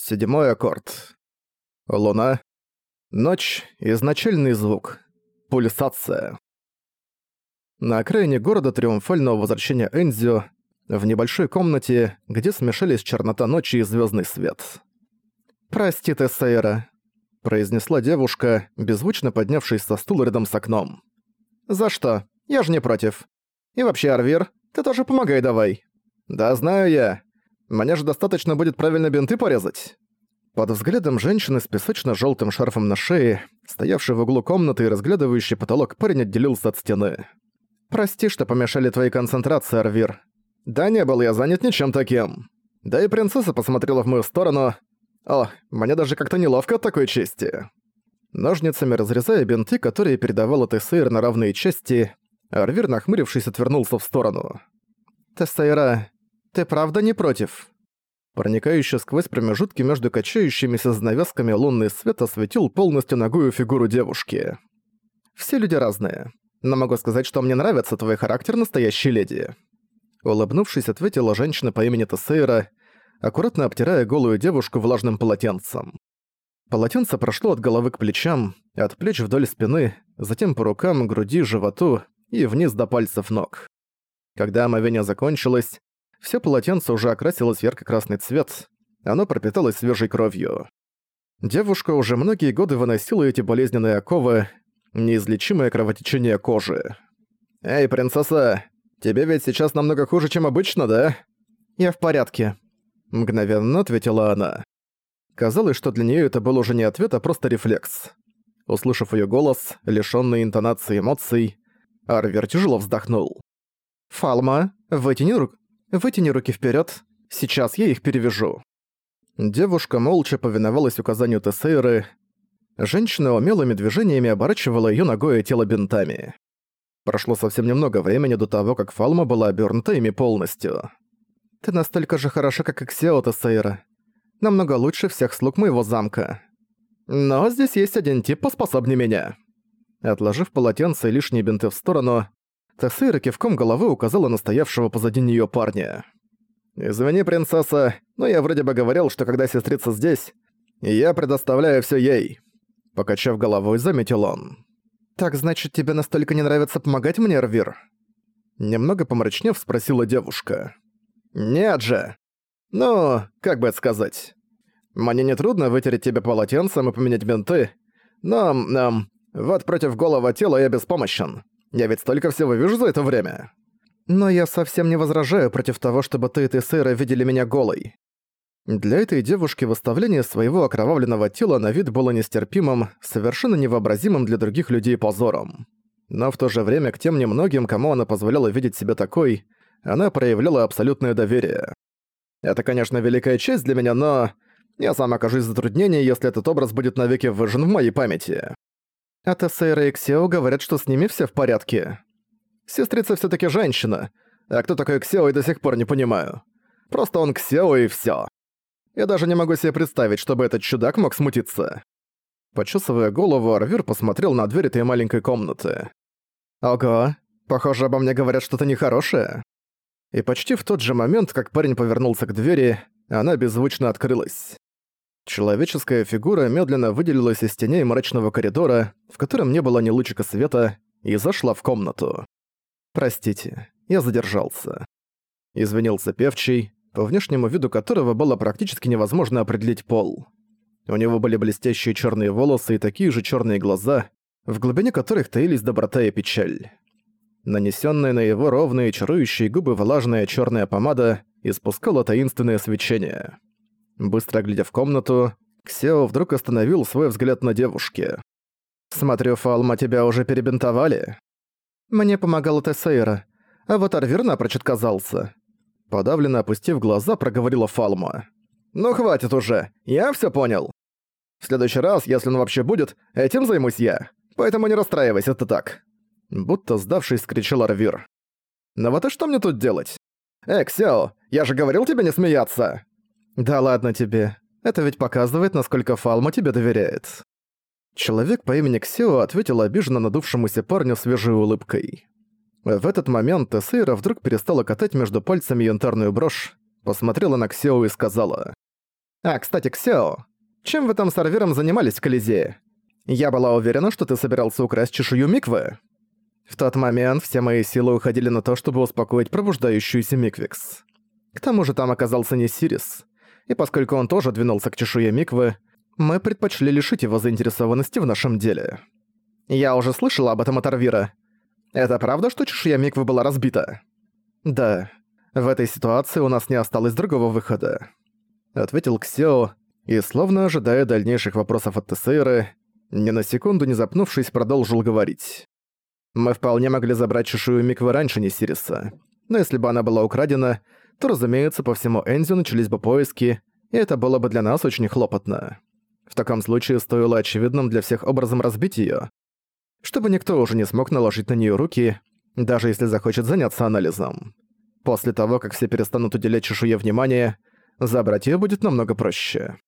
Седьмой аккорд. Луна. Ночь. Изначальный звук. Пульсация. На окраине города триумфального возвращения Энзио, в небольшой комнате, где смешались чернота ночи и звездный свет. «Прости, Тессейра», — произнесла девушка, беззвучно поднявшись со стула рядом с окном. «За что? Я же не против. И вообще, Арвир, ты тоже помогай давай». «Да знаю я. Мне же достаточно будет правильно бинты порезать». Под взглядом женщины с песочно желтым шарфом на шее, стоявший в углу комнаты и разглядывающий потолок парень отделился от стены. «Прости, что помешали твоей концентрации, Арвир. Да не был я занят ничем таким. Да и принцесса посмотрела в мою сторону. О, мне даже как-то неловко от такой чести». Ножницами разрезая бинты, которые передавала Тессейр на равные части, Арвир, нахмурившись, отвернулся в сторону. «Тессейра, ты правда не против?» Проникающий сквозь промежутки между качающимися занавесками лунный свет осветил полностью ногую фигуру девушки. «Все люди разные, но могу сказать, что мне нравится твой характер настоящей леди». Улыбнувшись, ответила женщина по имени Тессейра, аккуратно обтирая голую девушку влажным полотенцем. Полотенце прошло от головы к плечам, от плеч вдоль спины, затем по рукам, груди, животу и вниз до пальцев ног. Когда омовение закончилось, все полотенце уже окрасилось в ярко-красный цвет, оно пропиталось свежей кровью. Девушка уже многие годы выносила эти болезненные оковы, неизлечимое кровотечение кожи. «Эй, принцесса, тебе ведь сейчас намного хуже, чем обычно, да?» «Я в порядке», — мгновенно ответила она. Казалось, что для нее это был уже не ответ, а просто рефлекс. Услышав ее голос, лишённый интонации эмоций, Арвер тяжело вздохнул. «Фалма, вытяни руку. Вытяни руки вперед. Сейчас я их перевяжу». Девушка молча повиновалась указанию Тесейры. Женщина умелыми движениями оборачивала ее ногой и тело бинтами. Прошло совсем немного времени до того, как Фалма была обернута ими полностью. «Ты настолько же хороша, как Иксео, Тесейра. Намного лучше всех слуг моего замка. Но здесь есть один тип поспособнее меня». Отложив полотенце и лишние бинты в сторону, Тесейра кивком головы указала на стоявшего позади неё парня. «Извини, принцесса, но я вроде бы говорил, что когда сестрица здесь, я предоставляю всё ей». Покачав головой, заметил он. «Так значит, тебе настолько не нравится помогать мне, Рвир?» Немного помрачнев, спросила девушка. «Нет же! Ну, как бы это сказать? Мне не трудно вытереть тебе полотенцем и поменять бинты, но, эм, вот против голого тела я беспомощен. Я ведь столько всего вижу за это время. Но я совсем не возражаю против того, чтобы ты и ты, Сэра, видели меня голой. Для этой девушки выставление своего окровавленного тела на вид было нестерпимым, совершенно невообразимым для других людей позором. Но в то же время к тем немногим, кому она позволяла видеть себя такой, она проявляла абсолютное доверие. Это, конечно, великая честь для меня, но я сам окажусь в затруднении, если этот образ будет навеки выжжен в моей памяти. А Тессейра и Ксео говорят, что с ними все в порядке. Сестрица все таки женщина. А кто такой Ксео, я до сих пор не понимаю. Просто он Ксео и все. Я даже не могу себе представить, чтобы этот чудак мог смутиться. Почесывая голову, Арвир посмотрел на дверь этой маленькой комнаты. «Ого, похоже, обо мне говорят что-то нехорошее». И почти в тот же момент, как парень повернулся к двери, она беззвучно открылась. Человеческая фигура медленно выделилась из теней мрачного коридора, в котором не было ни лучика света, и зашла в комнату. «Простите, я задержался». Извинился певчий, по внешнему виду которого было практически невозможно определить пол. У него были блестящие черные волосы и такие же черные глаза, в глубине которых таились доброта и печаль. Нанесенная на его ровные, чарующие губы влажная черная помада испускала таинственное свечение. Быстро глядя в комнату, Ксео вдруг остановил свой взгляд на девушке. «Смотрю, Фалма, тебя уже перебинтовали?» «Мне помогала Тессейра, а вот Арвир напрочь отказался». Подавленно опустив глаза, проговорила Фалма. «Ну хватит уже, я все понял. В следующий раз, если он вообще будет, этим займусь я. Поэтому не расстраивайся, это так». Будто сдавшись, скричал Арвир. «Ну вот и что мне тут делать? Эй, Ксео, я же говорил тебе не смеяться!» «Да ладно тебе. Это ведь показывает, насколько Фалма тебе доверяет». Человек по имени Ксео ответил обиженно надувшемуся парню свежей улыбкой. В этот момент Тесейра вдруг перестала катать между пальцами янтарную брошь, посмотрела на Ксео и сказала. А, кстати, Ксео, чем вы там с Арвиром занимались в Колизее? Я была уверена, что ты собирался украсть чешую Миквы. В тот момент все мои силы уходили на то, чтобы успокоить пробуждающуюся Миквикс. К тому же там оказался не Сирис. И поскольку он тоже двинулся к чешуе Миквы, мы предпочли лишить его заинтересованности в нашем деле. Я уже слышала об этом от Арвира. Это правда, что чешуя Миквы была разбита? Да. В этой ситуации у нас не осталось другого выхода. Ответил Ксео, и, словно ожидая дальнейших вопросов от Тесейры, ни на секунду не запнувшись, продолжил говорить. «Мы вполне могли забрать чешую Миквы раньше не Сириса. Но если бы она была украдена, то, разумеется, по всему Энзю начались бы поиски, и это было бы для нас очень хлопотно. В таком случае стоило очевидным для всех образом разбить её, чтобы никто уже не смог наложить на неё руки, даже если захочет заняться анализом. После того, как все перестанут уделять чешуе внимание, забрать её будет намного проще.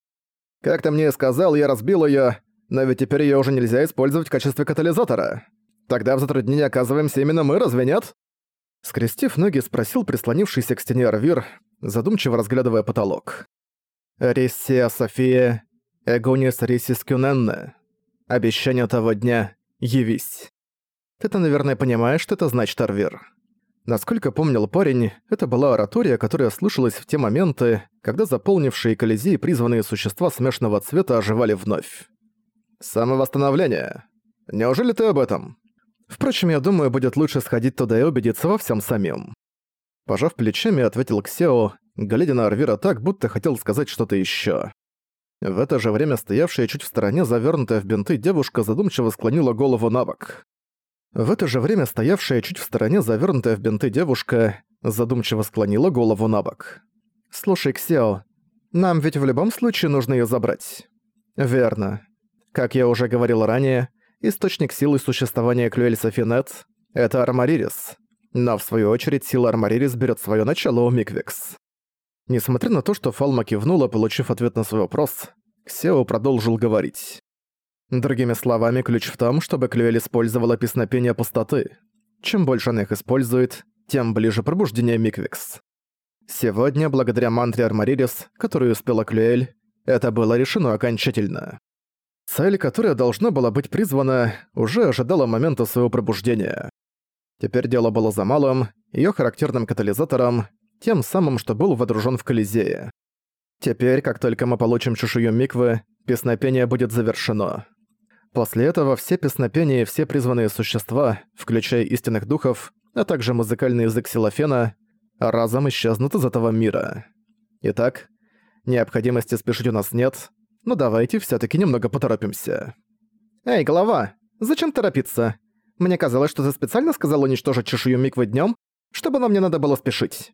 Как ты мне сказал, я разбил её, но ведь теперь её уже нельзя использовать в качестве катализатора. Тогда в затруднении оказываемся именно мы, разве нет? Скрестив ноги, спросил прислонившийся к стене Арвир, задумчиво разглядывая потолок. «Рисия София, Эгонис Рисис Кюненне. Обещание того дня — явись». Ты-то, наверное, понимаешь, что это значит, Арвир. Насколько помнил парень, это была оратория, которая слышалась в те моменты, когда заполнившие Колизей призванные существа смешанного цвета оживали вновь. «Самовосстановление. Неужели ты об этом?» Впрочем, я думаю, будет лучше сходить туда и убедиться во всем самим. Пожав плечами, ответил Ксео, глядя на Арвира так, будто хотел сказать что-то еще. В это же время стоявшая чуть в стороне, завернутая в бинты девушка задумчиво склонила голову на бок. В это же время стоявшая чуть в стороне, завернутая в бинты девушка задумчиво склонила голову на бок. «Слушай, Ксео, нам ведь в любом случае нужно ее забрать». «Верно. Как я уже говорил ранее, источник силы существования Клюэль Софинет — это Армаририс. Но в свою очередь сила Армаририс берет свое начало у Миквикс. Несмотря на то, что Фалма кивнула, получив ответ на свой вопрос, Ксео продолжил говорить. Другими словами, ключ в том, чтобы Клюэль использовала песнопение пустоты. Чем больше она их использует, тем ближе пробуждение Миквикс. Сегодня, благодаря мантре Армаририс, которую успела Клюэль, это было решено окончательно. Цель, которая должна была быть призвана, уже ожидала момента своего пробуждения. Теперь дело было за малым, её характерным катализатором, тем самым, что был водружен в Колизее. Теперь, как только мы получим чешую Миквы, песнопение будет завершено. После этого все песнопения и все призванные существа, включая истинных духов, а также музыкальный язык Силофена, разом исчезнут из этого мира. Итак, необходимости спешить у нас нет, но давайте все таки немного поторопимся. «Эй, голова, зачем торопиться? Мне казалось, что ты специально сказал уничтожить чешую Миквы днём, чтобы нам не надо было спешить».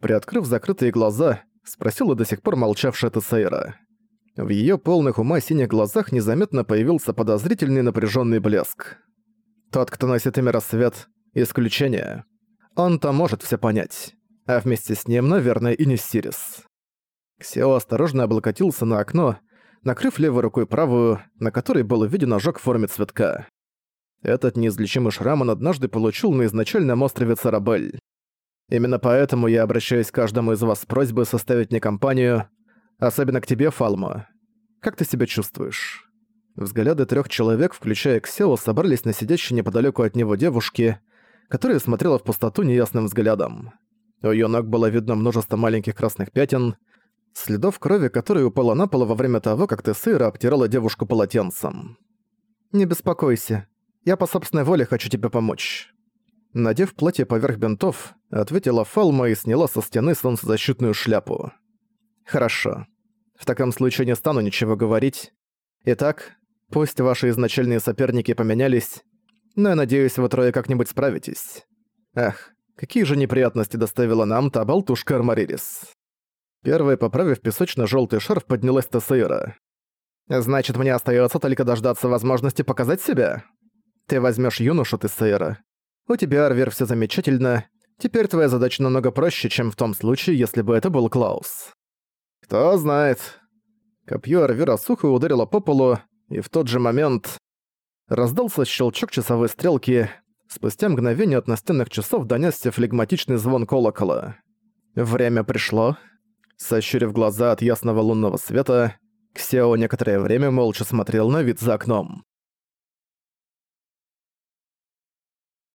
Приоткрыв закрытые глаза, спросила до сих пор молчавшая Тесейра. В её полных ума синих глазах незаметно появился подозрительный напряжённый блеск. Тот, кто носит имя рассвет — исключение. Он-то может всё понять. А вместе с ним, наверное, и не Сирис. Ксео осторожно облокотился на окно, накрыв левой рукой правую, на которой был виден ожог в форме цветка. Этот неизлечимый шрам он однажды получил на изначальном острове Царабель. Именно поэтому я обращаюсь к каждому из вас с просьбой составить мне компанию, особенно к тебе, Фалма. Как ты себя чувствуешь?» Взгляды трех человек, включая Ксео, собрались на сидящей неподалеку от него девушке, которая смотрела в пустоту неясным взглядом. У её ног было видно множество маленьких красных пятен, следов крови, которая упала на пол во время того, как Тессейра обтирала девушку полотенцем. «Не беспокойся. Я по собственной воле хочу тебе помочь». Надев платье поверх бинтов, ответила Фалма и сняла со стены солнцезащитную шляпу. «Хорошо. В таком случае не стану ничего говорить. Итак, пусть ваши изначальные соперники поменялись, но я надеюсь, вы трое как-нибудь справитесь. Ах, какие же неприятности доставила нам та болтушка Армаририс». Первой, поправив песочно-желтый шарф, поднялась Тессейра. «Значит, мне остается только дождаться возможности показать себя? Ты возьмешь юношу, Тессейра. У тебя, Арвер, все замечательно. Теперь твоя задача намного проще, чем в том случае, если бы это был Клаус». «Кто знает». Копье Арвера сухо ударило по полу, и в тот же момент раздался щелчок часовой стрелки. Спустя мгновение от настенных часов донесся флегматичный звон колокола. Время пришло. Сощурив глаза от ясного лунного света, Ксео некоторое время молча смотрел на вид за окном.